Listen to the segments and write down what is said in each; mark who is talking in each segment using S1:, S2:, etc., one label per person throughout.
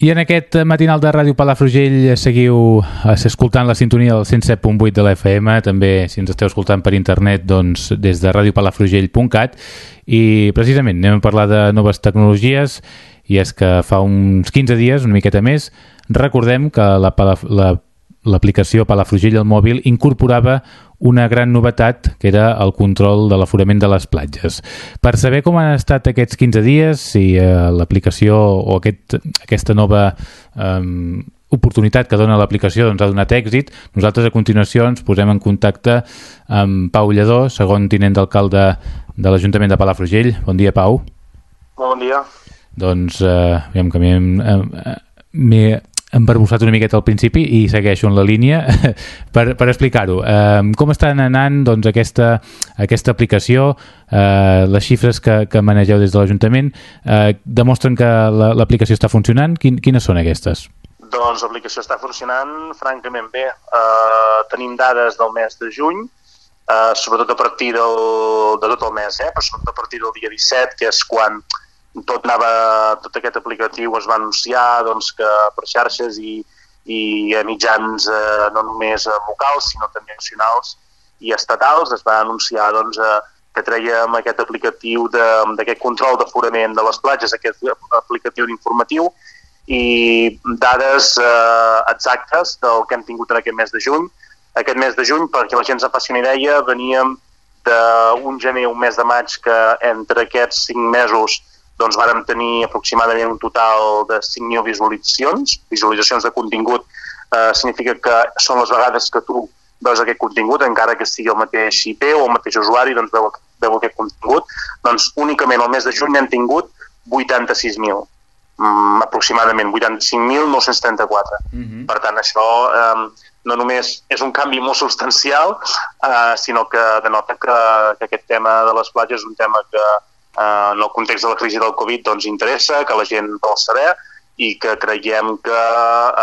S1: I en aquest matinal de Ràdio Palafrugell seguiu eh, escoltant la sintonia del 107.8 de l'FM, també si ens esteu escoltant per internet doncs des de radiopalafrugell.cat i precisament anem a parlar de noves tecnologies i és que fa uns 15 dies, una miqueta més, recordem que la, la l'aplicació Palafrugell al mòbil incorporava una gran novetat, que era el control de l'aforament de les platges. Per saber com han estat aquests 15 dies, si eh, l'aplicació o aquest, aquesta nova eh, oportunitat que dona l'aplicació doncs, ha donat èxit, nosaltres a continuació ens posem en contacte amb Pau Lledó, segon tinent d'alcalde de l'Ajuntament de Palafrugell. Bon dia, Pau.
S2: Bon dia.
S1: Doncs, eh, aviam que m'he embarbussat una miqueta al principi i segueixo en la línia per, per explicar-ho. Eh, com estan anant doncs, aquesta, aquesta aplicació, eh, les xifres que, que manegeu des de l'Ajuntament, eh, demostren que l'aplicació la, està funcionant? Quin, quines són aquestes?
S2: Doncs l'aplicació està funcionant francament bé. Eh, tenim dades del mes de juny, eh, sobretot a partir del, de tot el mes, eh, però sobretot a partir del dia 17, que és quan tot, anava, tot aquest aplicatiu es va anunciar doncs, que per xarxes i, i a mitjans eh, no només locals, sinó també nacionals i estatals es va anunciar doncs, eh, que traiem aquest aplicatiu d'aquest control d'aforament de les platges, aquest aplicatiu d'informatiu i dades eh, exactes del que hem tingut en aquest mes de juny. Aquest mes de juny, perquè la gent se'n faci una idea, veníem d'un gener un mes de maig que entre aquests cinc mesos doncs vàrem tenir aproximadament un total de 5.000 visualitzacions. Visualitzacions de contingut eh, significa que són les vegades que tu veus aquest contingut, encara que sigui el mateix IP o el mateix usuari, doncs veu, veu aquest contingut. Doncs únicament el mes de juny hem tingut 86.000, mm, aproximadament 85.934. Mm -hmm. Per tant, això eh, no només és un canvi molt substancial, eh, sinó que denota que, que aquest tema de les platges és un tema que, eh, en el context de la crisi del Covid doncs, interessa, que la gent vol saber i que creiem que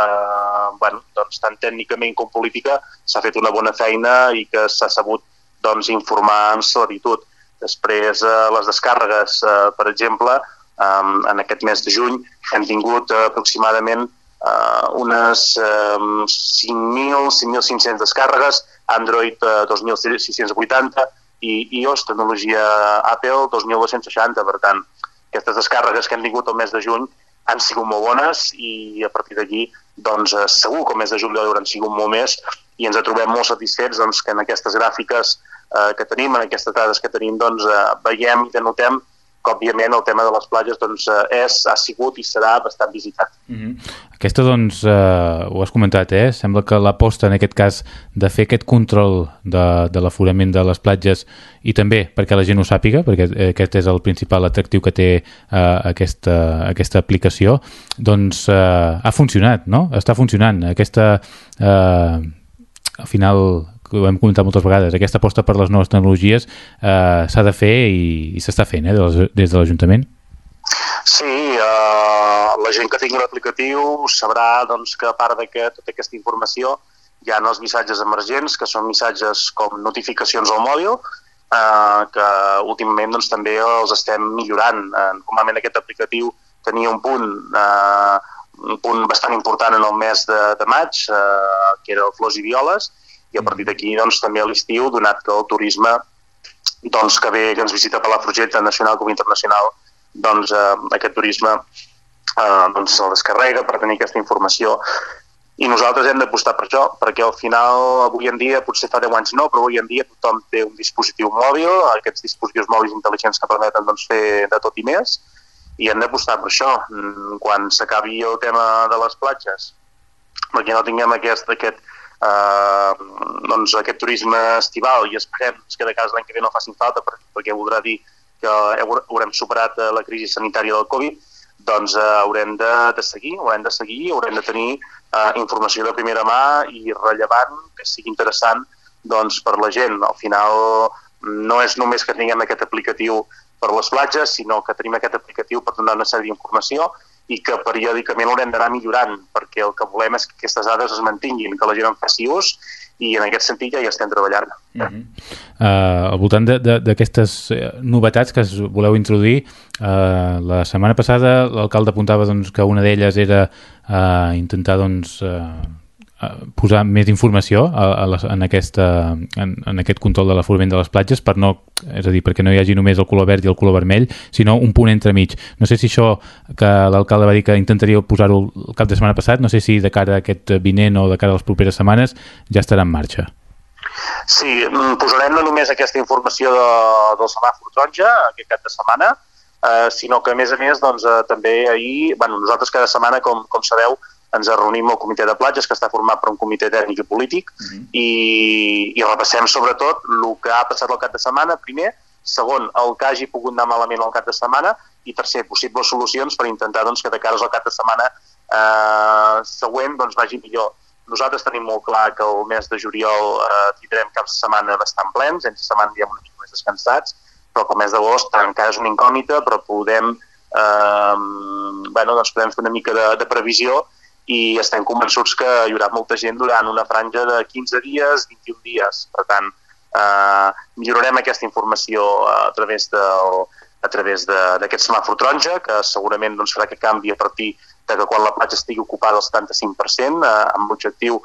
S2: eh, bueno, doncs, tant tècnicament com política s'ha fet una bona feina i que s'ha sabut doncs, informar amb celeritud. Després, eh, les descàrregues, eh, per exemple, eh, en aquest mes de juny hem tingut eh, aproximadament eh, unes eh, 5.000, 5.500 descàrregues, Android eh, 2.680, i iOS, tecnologia Apple 2260, per tant, aquestes descàrregues que hem tingut el mes de juny han sigut molt bones i a partir d'aquí doncs, eh, segur que el mes de juliol hauran sigut molt més i ens trobem molt satisfets doncs, que en aquestes gràfiques eh, que tenim, en aquestes dades que tenim, doncs, eh, veiem i denotem que òbviament el tema de les platges doncs, eh, és, ha sigut i serà bastant visitat. Mm
S1: -hmm. Aquesta, doncs, eh, ho has comentat, eh? Sembla que l'aposta, en aquest cas, de fer aquest control de, de l'aforament de les platges i també perquè la gent ho sàpiga, perquè aquest és el principal atractiu que té eh, aquesta, aquesta aplicació, doncs eh, ha funcionat, no? Està funcionant. Aquesta, eh, al final, ho hem comentat moltes vegades, aquesta aposta per les noves tecnologies eh, s'ha de fer i, i s'està fent eh, des de l'Ajuntament?
S2: Sí, eh, la gent que tingui l'aplicatiu sabrà doncs, que a part de que tota aquesta informació hi ha els missatges emergents, que són missatges com notificacions al mòbil, eh, que últimament doncs, també els estem millorant. Eh, normalment aquest aplicatiu tenia un punt eh, un punt bastant important en el mes de, de maig, eh, que era el Flors i Violes, i a partir d'aquí doncs, també a l'estiu, donat que el turisme doncs, que ve, que ens visita per la projecte nacional com internacional, doncs eh, aquest turisme eh, doncs, se'l descarrega per tenir aquesta informació i nosaltres hem d'apostar per això, perquè al final, avui en dia, potser fa 10 anys no, però avui en dia tothom té un dispositiu mòbil, aquests dispositius mòbils intel·ligents que permeten doncs, fer de tot i més, i hem d'apostar per això. Mm, quan s'acabi el tema de les platges, perquè no tinguem aquest, aquest, eh, doncs aquest turisme estival i esperem que de cas l'any que ve no facin falta perquè voldrà dir que haurem superat eh, la crisi sanitària del Covid, doncs eh, haurem de, de seguir, haurem de seguir, haurem de tenir eh, informació de primera mà i rellevant, que sigui interessant doncs, per la gent. Al final no és només que tinguem aquest aplicatiu per les platges, sinó que tenim aquest aplicatiu per donar una sèrie d'informació i que periòdicament haurem d'anar millorant, perquè el que volem és que aquestes dades es mantinguin, que la gent en faci ús i en aquest sentit ja hi estem treballant. Uh -huh.
S1: uh, al voltant d'aquestes eh, novetats que voleu introduir, uh, la setmana passada l'alcalde apuntava doncs, que una d'elles era uh, intentar doncs, uh, posar més informació a, a les, en, aquesta, en, en aquest control de l'aforament de les platges per no, és a dir, perquè no hi hagi només el color verd i el color vermell, sinó un punt entremig. No sé si això que l'alcalde va dir que intentaria posar-ho el cap de setmana passat, no sé si de cara a aquest vinent o de cara a les properes setmanes ja estarà en marxa.
S2: Sí, mm, posarem no només aquesta informació de, del semàfor taronja aquest cap de setmana, eh, sinó que a més a més doncs, eh, també ahir, bueno, nosaltres cada setmana, com, com sabeu, ens reunim al comitè de platges, que està format per un comitè tècnic i polític, uh mhm. -huh. i, i repassem sobretot el que ha passat el cap de setmana, primer, segon, el que hagi pogut anar malament el cap de setmana, i tercer, possibles solucions per intentar doncs, que de cara al cap de setmana eh, següent doncs, vagi millor. Nosaltres tenim molt clar que el mes de juliol eh, tindrem caps de setmana bastant plens, entre setmana diem una mica més descansats, però que el mes d'agost encara és una incògnita, però podem, eh, bueno, doncs podem fer una mica de, de previsió i estem convençuts que hi haurà molta gent durant una franja de 15 dies, 21 dies. Per tant, eh, millorarem aquesta informació a través del, a través d'aquest semàfor taronja, que segurament doncs, farà que canvi a partir de que quan la platja estigui ocupada al 75%, eh, amb l'objectiu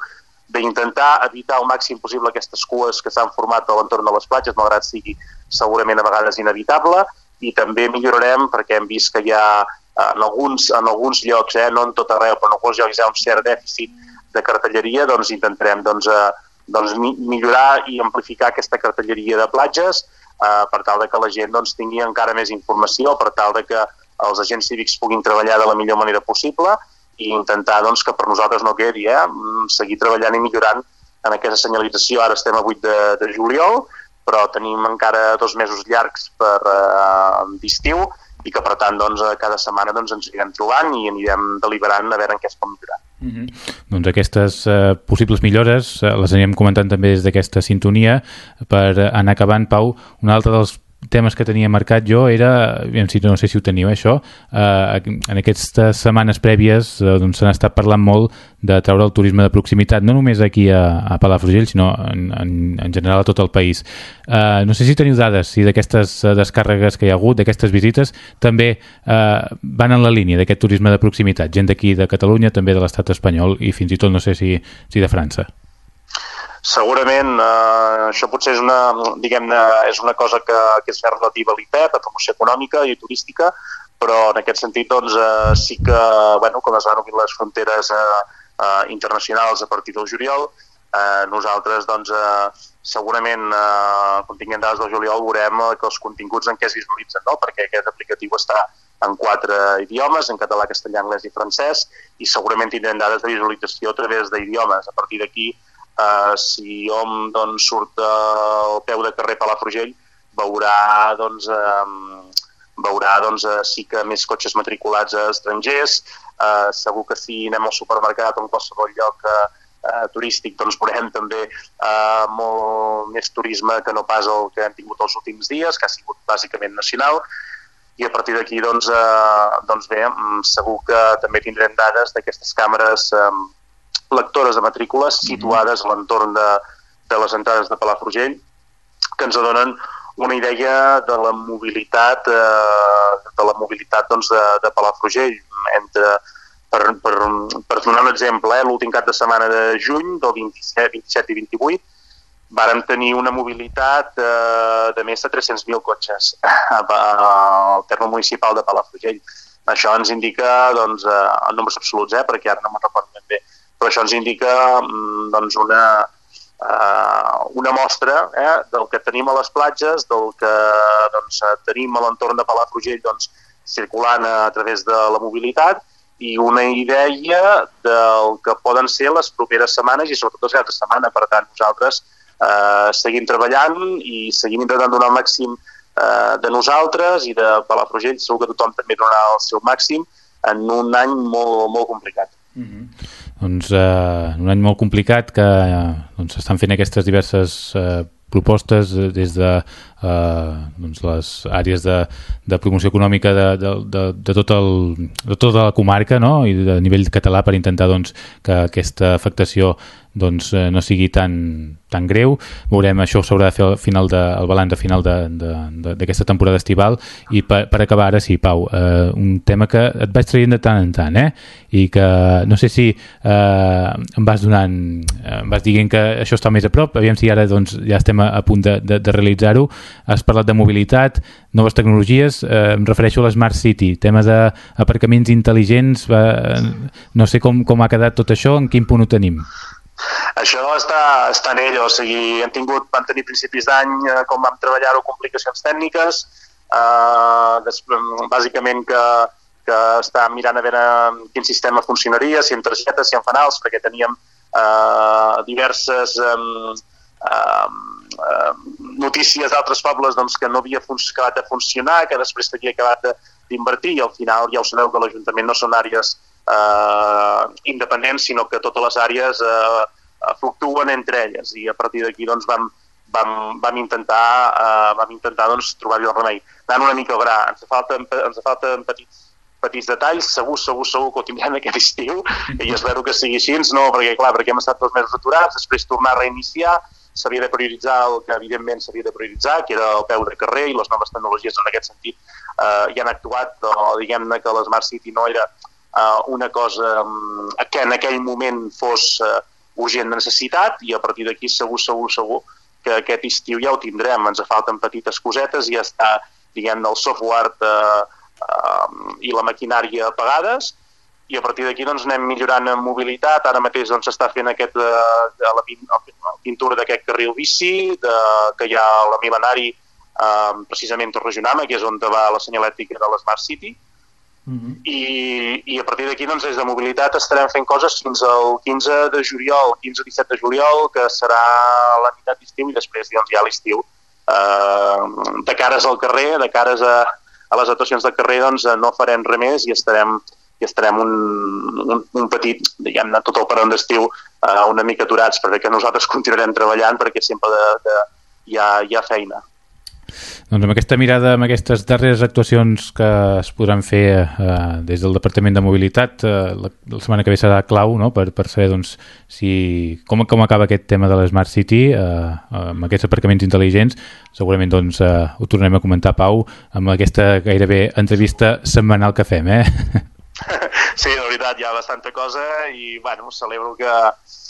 S2: d'intentar evitar al màxim possible aquestes cues que s'han format a l'entorn de les platges, malgrat sigui segurament a vegades inevitable, i també millorarem perquè hem vist que hi ha en alguns, en alguns llocs, eh, no en tot arreu, però en alguns llocs hi ha un cert dèficit de cartelleria, doncs intentarem doncs, eh, doncs, millorar i amplificar aquesta cartelleria de platges eh, per tal de que la gent doncs, tingui encara més informació, per tal de que els agents cívics puguin treballar de la millor manera possible i intentar doncs, que per nosaltres no quedi, eh, seguir treballant i millorant en aquesta senyalització. Ara estem a 8 de, de juliol, però tenim encara dos mesos llargs per eh, d'estiu i que per tant doncs, cada setmana doncs, ens anirem trobant i anirem deliberant a veure en què es pot millorar.
S1: Mm -hmm. Doncs aquestes eh, possibles millores eh, les anirem comentant també des d'aquesta sintonia per anar acabant, Pau. Un altre dels temes que tenia marcat jo era, si no sé si ho teniu això, eh, en aquestes setmanes prèvies eh, doncs s'han estat parlant molt de treure el turisme de proximitat, no només aquí a, a Palafrugell, sinó en, en, en general a tot el país. Eh, no sé si teniu dades, si d'aquestes eh, descàrregues que hi ha hagut, d'aquestes visites, també eh, van en la línia d'aquest turisme de proximitat, gent d'aquí de Catalunya, també de l'estat espanyol i fins i tot no sé si, si de França.
S2: Segurament eh, això potser és una, diguem és una cosa que, que és relativa a l'IPEP, a promoció econòmica i turística, però en aquest sentit doncs, eh, sí que, bueno, com es van obrir les fronteres eh, eh, internacionals a partir del juliol, eh, nosaltres doncs, eh, segurament eh, quan tinguem dades del juliol veurem que els continguts en què es visualitzen, no? perquè aquest aplicatiu està en quatre idiomes, en català, castellà, anglès i francès, i segurament tindrem dades de visualització a través d'idiomes. A partir d'aquí eh, si hom doncs, surt al peu de carrer Palafrugell veurà doncs, eh, veurà doncs, eh, sí que més cotxes matriculats a estrangers, eh, segur que si anem al supermercat o en qualsevol lloc eh, eh, turístic doncs veurem també eh, molt més turisme que no pas el que hem tingut els últims dies, que ha sigut bàsicament nacional, i a partir d'aquí doncs, eh, doncs bé, segur que també tindrem dades d'aquestes càmeres eh, lectores de matrícules mhm. situades a l'entorn de, de les entrades de Palafrugell que ens donen una idea de la mobilitat eh, de la mobilitat doncs, de, de Palafrugell entre, per, per, per donar un exemple, eh, l'últim cap de setmana de juny, del 27, 27 i 28, vàrem tenir una mobilitat eh, de més de 300.000 cotxes al terme municipal de Palafrugell. Això ens indica doncs, eh, en nombres absoluts, eh, perquè ara no me'n recordo ben bé, però això ens indica mm, doncs una, uh, una mostra eh, del que tenim a les platges, del que doncs, tenim a l'entorn de Palafrugell doncs, circulant a través de la mobilitat i una idea del que poden ser les properes setmanes i sobretot les altres setmanes. Per tant, nosaltres eh, seguim treballant i seguim intentant donar el màxim eh, de nosaltres i de Palafrugell. Segur que tothom també donarà el seu màxim en un any molt, molt complicat. Mm -hmm
S1: doncs, eh, un any molt complicat que eh, doncs, estan fent aquestes diverses eh, propostes des de eh, doncs les àrees de, de promoció econòmica de, de, de, de, tot el, de tota la comarca no? i de nivell català per intentar doncs, que aquesta afectació doncs, eh, no sigui tan, tan greu. Veurem, això s'haurà de fer al final de, el balanç de final d'aquesta temporada estival i per, per acabar ara sí, Pau, eh, un tema que et vaig traient de tant en tant eh? i que no sé si eh, em vas donant em vas dient que això està més a prop aviam si ara doncs, ja estem a, a punt de, de, de realitzar-ho has parlat de mobilitat, noves tecnologies eh, em refereixo a l'Smart City tema d'aparcaments intel·ligents va, no sé com, com ha quedat tot això en quin punt ho tenim
S2: això està, està en ell, o sigui, hem tingut, vam tenir principis d'any, eh, com vam treballar-ho, complicacions tècniques, eh, des, bàsicament que, que està mirant a veure quin sistema funcionaria, si amb targetes, si amb fanals, perquè teníem eh, diverses eh, eh, notícies d'altres pobles doncs, que no havia acabat de funcionar, que després havia acabat d'invertir i al final ja ho sabeu que l'Ajuntament no són àrees eh, independents, sinó que totes les àrees eh, fluctuen entre elles i a partir d'aquí doncs, vam, vam, vam intentar, eh, vam intentar doncs, trobar-hi el remei. Anant una mica a gra, ens falta, ens falta petits, petits detalls, segur, segur, segur que ho tindrem aquest estiu i espero que sigui així, no, perquè clar, perquè hem estat dos mesos aturats, després tornar a reiniciar, s'havia de prioritzar el que evidentment s'havia de prioritzar, que era el peu de carrer i les noves tecnologies en aquest sentit eh, hi han actuat, però diguem-ne que l'Smart City no era eh, una cosa eh, que en aquell moment fos eh, urgent de necessitat i a partir d'aquí segur, segur, segur que aquest estiu ja ho tindrem. Ens falten petites cosetes i ja està, diguem el software eh, eh, i la maquinària pagades i a partir d'aquí doncs, anem millorant en mobilitat. Ara mateix doncs, s'està doncs, fent aquest, eh, la, pintura d'aquest carril bici, de, que hi ha la Milenari eh, precisament Regionama, que és on va la senyalètica de l'Smart City, -huh. I, i a partir d'aquí doncs, des de mobilitat estarem fent coses fins al 15 de juliol, 15-17 de juliol, que serà la meitat d'estiu i després doncs, ja l'estiu eh, de cares al carrer, de cares a, a les actuacions del carrer doncs, no farem res més i estarem, i estarem un, un, un petit, diguem-ne, tot el peron d'estiu eh, una mica aturats perquè nosaltres continuarem treballant perquè sempre de, de, hi, ha, hi ha feina.
S1: Doncs amb aquesta mirada, amb aquestes darreres actuacions que es podran fer eh, des del Departament de Mobilitat, eh, la, la setmana que ve serà clau no? per, per saber doncs, si, com, com acaba aquest tema de l'Smart City eh, amb aquests aparcaments intel·ligents. Segurament doncs, eh, ho tornem a comentar, Pau, amb aquesta gairebé entrevista setmanal que fem. Eh?
S2: Sí, de veritat, hi ha bastanta cosa i bueno, celebro que,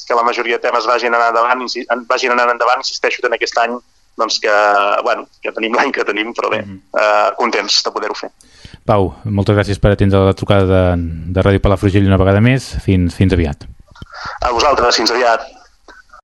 S2: que la majoria de temes vagin anant endavant, vagin anant endavant, insisteixo en aquest any doncs que, bueno, que tenim l'any que tenim, però bé, mm -hmm. eh, contents de poder-ho fer.
S1: Pau, moltes gràcies per atendre la trucada de, de Ràdio Palafrugell una vegada més. Fins, fins aviat.
S2: A vosaltres, fins aviat.